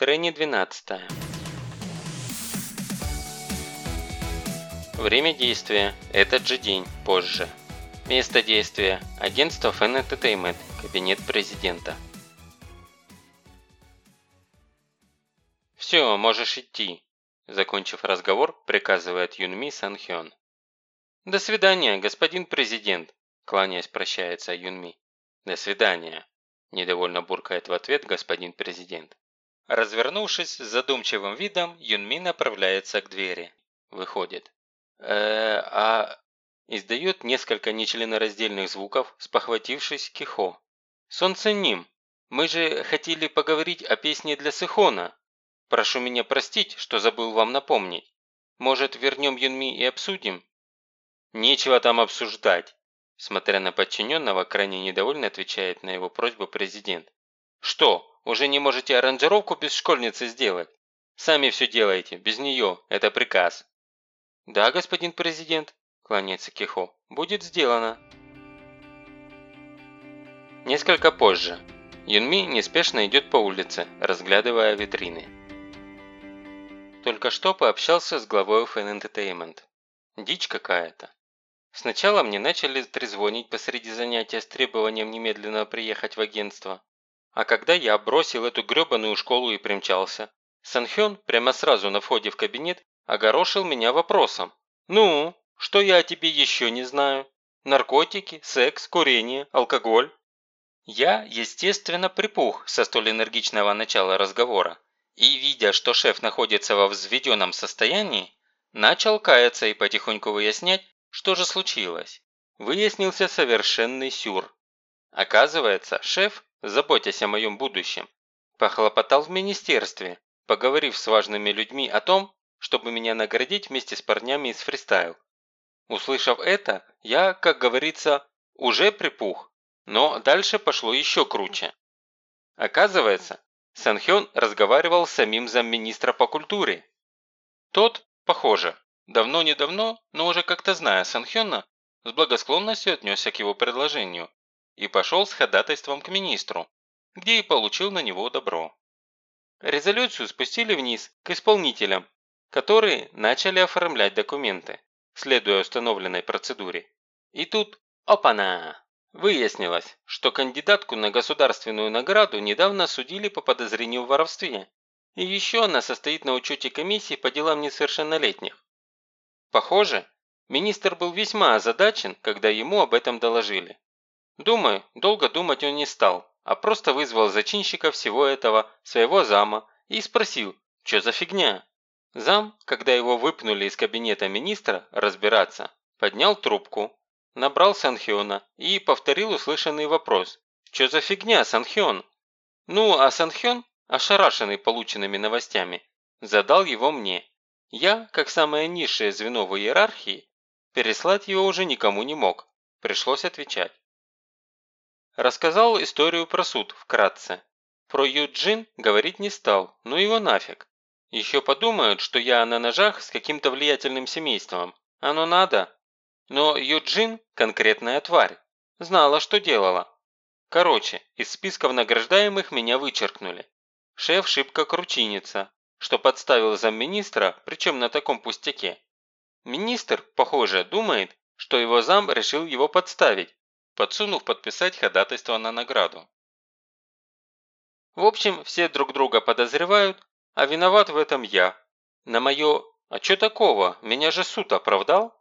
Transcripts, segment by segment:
Трени 12. Время действия – этот же день, позже. Место действия – агентство Fan Entertainment, кабинет президента. «Все, можешь идти», – закончив разговор, приказывает Юнми Санхён. «До свидания, господин президент», – кланяясь прощается Юнми. «До свидания», – недовольно буркает в ответ господин президент. Развернувшись с задумчивым видом, Юнми направляется к двери. Выходит. э а...» Издает несколько нечленораздельных звуков, спохватившись Кихо. «Солнце Ним, мы же хотели поговорить о песне для Сихона. Прошу меня простить, что забыл вам напомнить. Может, вернем Юнми и обсудим?» «Нечего там обсуждать», смотря на подчиненного, крайне недовольно отвечает на его просьбу президент. «Что, уже не можете аранжировку без школьницы сделать? Сами все делаете, без нее, это приказ». «Да, господин президент», – кланяется Кихо, – «будет сделано». Несколько позже. Юнми неспешно идет по улице, разглядывая витрины. Только что пообщался с главой Fan Entertainment. Дичь какая-то. Сначала мне начали трезвонить посреди занятия с требованием немедленно приехать в агентство. А когда я бросил эту гребаную школу и примчался, Санхён прямо сразу на входе в кабинет огорошил меня вопросом. «Ну, что я о тебе еще не знаю? Наркотики, секс, курение, алкоголь?» Я, естественно, припух со столь энергичного начала разговора и, видя, что шеф находится во взведенном состоянии, начал каяться и потихоньку выяснять, что же случилось. Выяснился совершенный сюр. Оказывается, шеф заботясь о моем будущем, похлопотал в министерстве, поговорив с важными людьми о том, чтобы меня наградить вместе с парнями из фристайл. Услышав это, я, как говорится, уже припух, но дальше пошло еще круче. Оказывается, Санхён разговаривал с самим замминистра по культуре. Тот, похоже, давно-недавно, но уже как-то зная Санхёна, с благосклонностью отнесся к его предложению и пошел с ходатайством к министру, где и получил на него добро. Резолюцию спустили вниз, к исполнителям, которые начали оформлять документы, следуя установленной процедуре. И тут, опана! Выяснилось, что кандидатку на государственную награду недавно судили по подозрению в воровстве. И еще она состоит на учете комиссии по делам несовершеннолетних. Похоже, министр был весьма озадачен, когда ему об этом доложили. Думаю, долго думать он не стал, а просто вызвал зачинщика всего этого, своего зама, и спросил, что за фигня. Зам, когда его выпнули из кабинета министра разбираться, поднял трубку, набрал Санхёна и повторил услышанный вопрос. «Что за фигня, Санхён?» Ну, а Санхён, ошарашенный полученными новостями, задал его мне. Я, как самое низшее звено в иерархии, переслать его уже никому не мог. Пришлось отвечать. Рассказал историю про суд вкратце. Про Юджин говорить не стал, ну его нафиг. Еще подумают, что я на ножах с каким-то влиятельным семейством. Оно надо. Но Юджин – конкретная тварь. Знала, что делала. Короче, из списков награждаемых меня вычеркнули. Шеф шибко кручинится, что подставил замминистра, причем на таком пустяке. Министр, похоже, думает, что его зам решил его подставить, подсунув подписать ходатайство на награду. В общем, все друг друга подозревают, а виноват в этом я. На мое «А чё такого? Меня же суд оправдал?»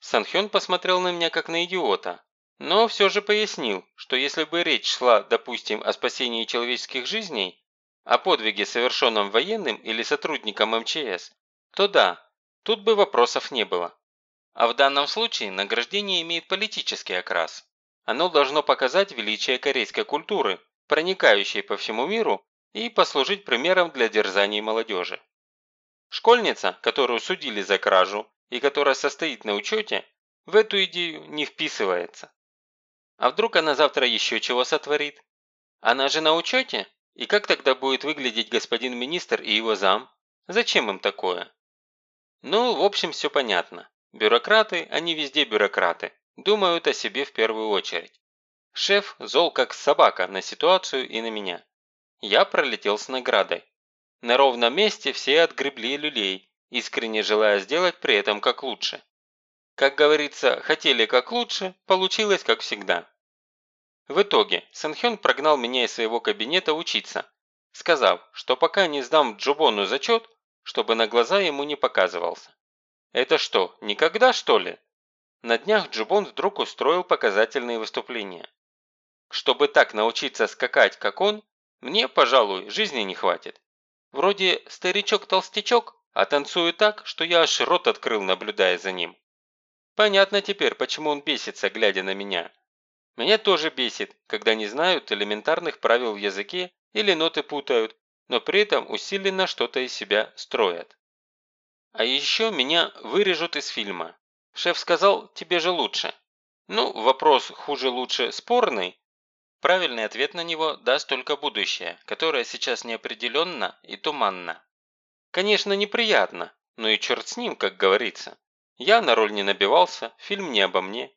Санхён посмотрел на меня как на идиота, но все же пояснил, что если бы речь шла, допустим, о спасении человеческих жизней, о подвиге, совершенном военным или сотрудником МЧС, то да, тут бы вопросов не было. А в данном случае награждение имеет политический окрас. Оно должно показать величие корейской культуры, проникающей по всему миру, и послужить примером для дерзаний молодежи. Школьница, которую судили за кражу и которая состоит на учете, в эту идею не вписывается. А вдруг она завтра еще чего сотворит? Она же на учете? И как тогда будет выглядеть господин министр и его зам? Зачем им такое? Ну, в общем, все понятно. Бюрократы, они везде бюрократы. Думают о себе в первую очередь. Шеф зол как собака на ситуацию и на меня. Я пролетел с наградой. На ровном месте все отгребли люлей, искренне желая сделать при этом как лучше. Как говорится, хотели как лучше, получилось как всегда. В итоге Санхён прогнал меня из своего кабинета учиться, сказав, что пока не сдам Джубону зачет, чтобы на глаза ему не показывался. Это что, никогда что ли? На днях Джубон вдруг устроил показательные выступления. Чтобы так научиться скакать, как он, мне, пожалуй, жизни не хватит. Вроде старичок-толстячок, а танцую так, что я аж рот открыл, наблюдая за ним. Понятно теперь, почему он бесится, глядя на меня. Меня тоже бесит, когда не знают элементарных правил в языке или ноты путают, но при этом усиленно что-то из себя строят. А еще меня вырежут из фильма. Шеф сказал, тебе же лучше. Ну, вопрос хуже-лучше спорный. Правильный ответ на него даст только будущее, которое сейчас неопределенно и туманно. Конечно, неприятно, но и черт с ним, как говорится. Я на роль не набивался, фильм не обо мне.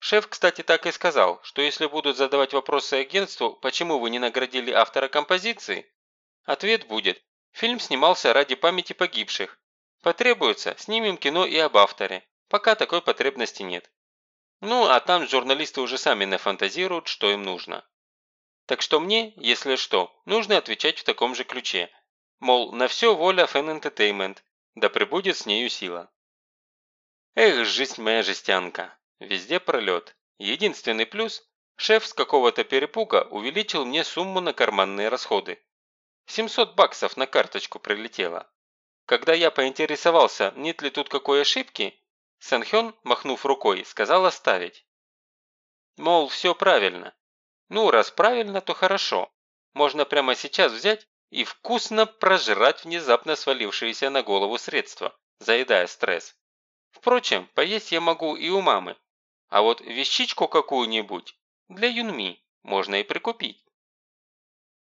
Шеф, кстати, так и сказал, что если будут задавать вопросы агентству, почему вы не наградили автора композиции, ответ будет, фильм снимался ради памяти погибших. Потребуется, снимем кино и об авторе. Пока такой потребности нет. Ну, а там журналисты уже сами нафантазируют, что им нужно. Так что мне, если что, нужно отвечать в таком же ключе. Мол, на все воля Fan Entertainment, да пребудет с нею сила. Эх, жизнь моя жестянка. Везде пролет. Единственный плюс – шеф с какого-то перепуга увеличил мне сумму на карманные расходы. 700 баксов на карточку прилетело. Когда я поинтересовался, нет ли тут какой ошибки, Санхён, махнув рукой, сказал оставить. Мол, все правильно. Ну, раз правильно, то хорошо. Можно прямо сейчас взять и вкусно прожрать внезапно свалившиеся на голову средства, заедая стресс. Впрочем, поесть я могу и у мамы. А вот вещичку какую-нибудь для Юнми можно и прикупить.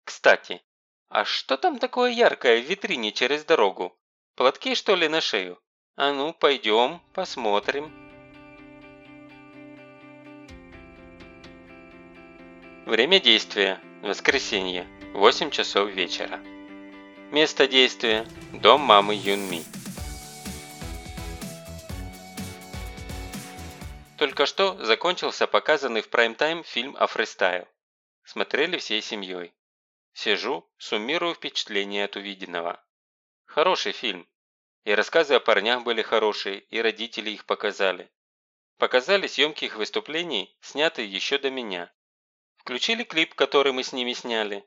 Кстати, а что там такое яркое в витрине через дорогу? Платки, что ли, на шею? А ну, пойдем, посмотрим. Время действия. Воскресенье. 8 часов вечера. Место действия. Дом мамы Юнми. Только что закончился показанный в прайм-тайм фильм о фристайл. Смотрели всей семьей. Сижу, суммирую впечатления от увиденного. Хороший фильм. И рассказы о парнях были хорошие, и родители их показали. Показали съемки их выступлений, снятые еще до меня. Включили клип, который мы с ними сняли.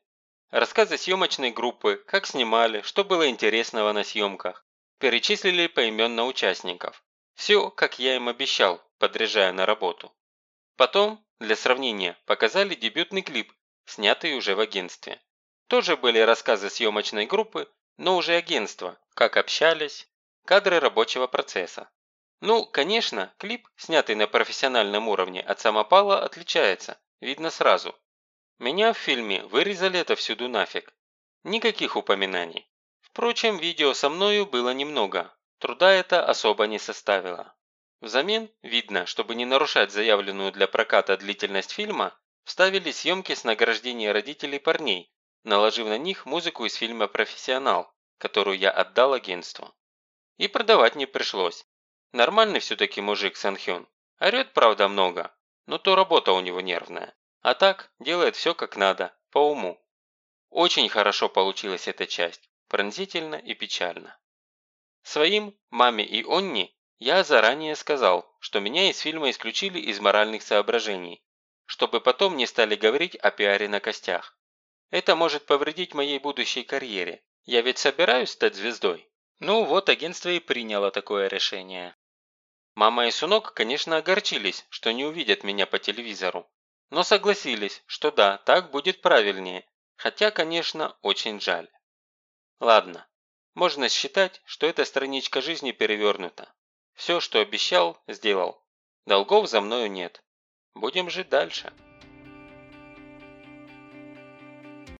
Рассказы съемочной группы, как снимали, что было интересного на съемках. Перечислили поименно участников. Все, как я им обещал, подряжая на работу. Потом, для сравнения, показали дебютный клип, снятый уже в агентстве. Тоже были рассказы съемочной группы, но уже агентства, как общались, Кадры рабочего процесса. Ну, конечно, клип, снятый на профессиональном уровне от самопала, отличается, видно сразу. Меня в фильме вырезали это всюду нафиг. Никаких упоминаний. Впрочем, видео со мною было немного, труда это особо не составило. Взамен, видно, чтобы не нарушать заявленную для проката длительность фильма, вставили съемки с награждения родителей парней, наложив на них музыку из фильма «Профессионал», которую я отдал агентству. И продавать не пришлось. Нормальный все-таки мужик Санхён. Орет, правда, много, но то работа у него нервная. А так, делает все как надо, по уму. Очень хорошо получилась эта часть, пронзительно и печально. Своим, маме и Онни, я заранее сказал, что меня из фильма исключили из моральных соображений, чтобы потом не стали говорить о пиаре на костях. Это может повредить моей будущей карьере. Я ведь собираюсь стать звездой. Ну вот, агентство и приняло такое решение. Мама и Сунок, конечно, огорчились, что не увидят меня по телевизору. Но согласились, что да, так будет правильнее. Хотя, конечно, очень жаль. Ладно, можно считать, что эта страничка жизни перевернута. Все, что обещал, сделал. Долгов за мною нет. Будем жить дальше.